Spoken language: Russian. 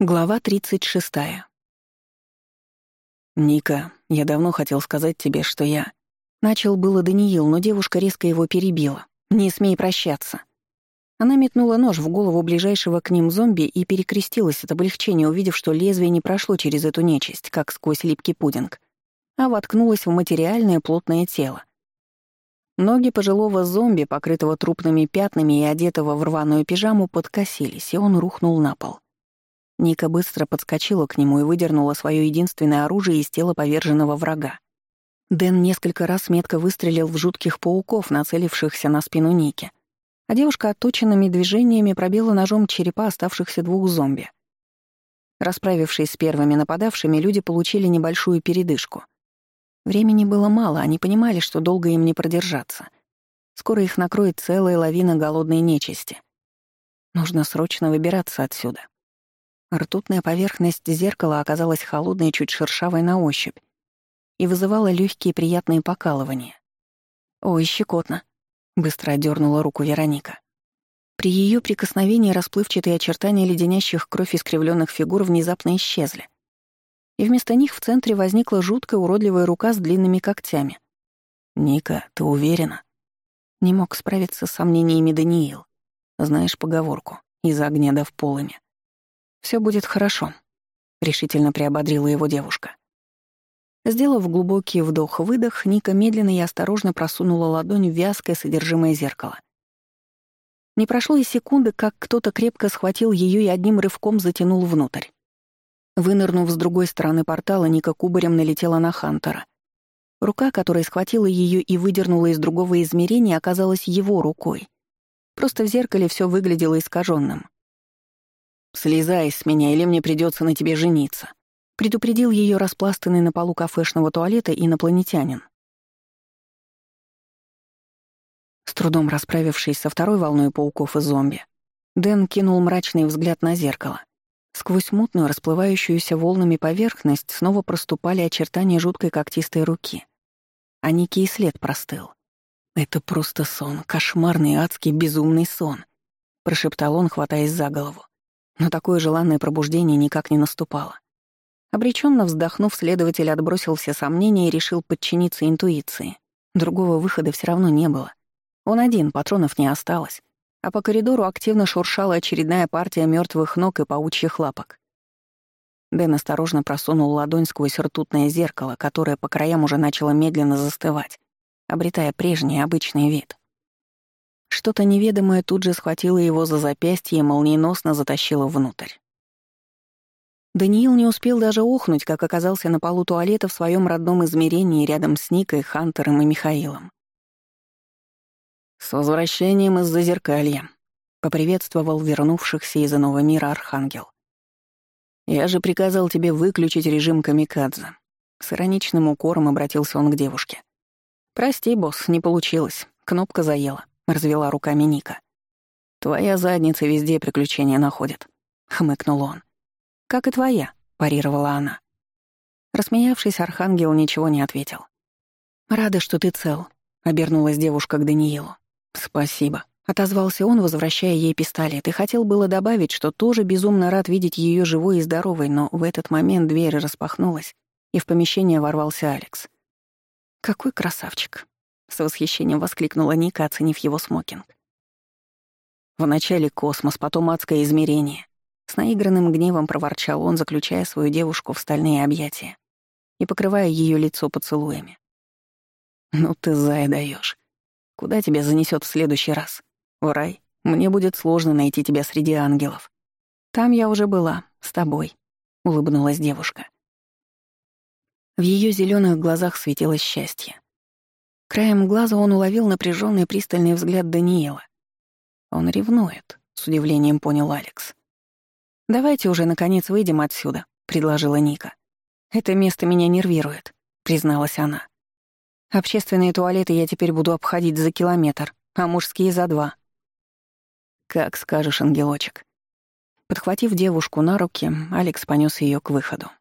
Глава 36. «Ника, я давно хотел сказать тебе, что я...» Начал было Даниил, но девушка резко его перебила. «Не смей прощаться». Она метнула нож в голову ближайшего к ним зомби и перекрестилась от облегчения, увидев, что лезвие не прошло через эту нечисть, как сквозь липкий пудинг, а воткнулось в материальное плотное тело. Ноги пожилого зомби, покрытого трупными пятнами и одетого в рваную пижаму, подкосились, и он рухнул на пол. Ника быстро подскочила к нему и выдернула свое единственное оружие из тела поверженного врага. Дэн несколько раз метко выстрелил в жутких пауков, нацелившихся на спину Ники, а девушка отточенными движениями пробила ножом черепа оставшихся двух зомби. Расправившись с первыми нападавшими, люди получили небольшую передышку. Времени было мало, они понимали, что долго им не продержаться. Скоро их накроет целая лавина голодной нечисти. Нужно срочно выбираться отсюда. Ртутная поверхность зеркала оказалась холодной, чуть шершавой на ощупь и вызывала легкие приятные покалывания. «Ой, щекотно!» — быстро отдернула руку Вероника. При ее прикосновении расплывчатые очертания леденящих кровь искривленных фигур внезапно исчезли. И вместо них в центре возникла жуткая уродливая рука с длинными когтями. «Ника, ты уверена?» Не мог справиться с сомнениями Даниил. Знаешь поговорку «из огня да в полыми». «Все будет хорошо», — решительно приободрила его девушка. Сделав глубокий вдох-выдох, Ника медленно и осторожно просунула ладонь в вязкое содержимое зеркала. Не прошло и секунды, как кто-то крепко схватил ее и одним рывком затянул внутрь. Вынырнув с другой стороны портала, Ника кубарем налетела на Хантера. Рука, которая схватила ее и выдернула из другого измерения, оказалась его рукой. Просто в зеркале все выглядело искаженным. «Слезай с меня, или мне придется на тебе жениться», — предупредил ее распластанный на полу кафешного туалета инопланетянин. С трудом расправившись со второй волной пауков и зомби, Дэн кинул мрачный взгляд на зеркало. Сквозь мутную, расплывающуюся волнами поверхность снова проступали очертания жуткой когтистой руки. А Ники след простыл. «Это просто сон, кошмарный, адский, безумный сон», — прошептал он, хватаясь за голову. Но такое желанное пробуждение никак не наступало. Обреченно вздохнув, следователь отбросил все сомнения и решил подчиниться интуиции. Другого выхода все равно не было. Он один, патронов не осталось. А по коридору активно шуршала очередная партия мертвых ног и паучьих лапок. Дэн осторожно просунул ладонь сквозь ртутное зеркало, которое по краям уже начало медленно застывать, обретая прежний обычный вид. Что-то неведомое тут же схватило его за запястье и молниеносно затащило внутрь. Даниил не успел даже охнуть, как оказался на полу туалета в своем родном измерении рядом с Никой, Хантером и Михаилом. «С возвращением из Зазеркалья», — поприветствовал вернувшихся из иного мира Архангел. «Я же приказал тебе выключить режим камикадзе». С ироничным укором обратился он к девушке. «Прости, босс, не получилось. Кнопка заела». — развела руками Ника. «Твоя задница везде приключения находит», — хмыкнул он. «Как и твоя», — парировала она. Рассмеявшись, Архангел ничего не ответил. «Рада, что ты цел», — обернулась девушка к Даниилу. «Спасибо», — отозвался он, возвращая ей пистолет, и хотел было добавить, что тоже безумно рад видеть ее живой и здоровой, но в этот момент дверь распахнулась, и в помещение ворвался Алекс. «Какой красавчик!» С восхищением воскликнула Ника, оценив его смокинг. Вначале космос, потом адское измерение. С наигранным гневом проворчал он, заключая свою девушку в стальные объятия и покрывая ее лицо поцелуями. «Ну ты зая даешь. Куда тебя занесет в следующий раз? В рай? Мне будет сложно найти тебя среди ангелов. Там я уже была, с тобой», — улыбнулась девушка. В ее зеленых глазах светилось счастье. Краем глаза он уловил напряженный пристальный взгляд Даниила. «Он ревнует», — с удивлением понял Алекс. «Давайте уже, наконец, выйдем отсюда», — предложила Ника. «Это место меня нервирует», — призналась она. «Общественные туалеты я теперь буду обходить за километр, а мужские — за два». «Как скажешь, ангелочек». Подхватив девушку на руки, Алекс понес ее к выходу.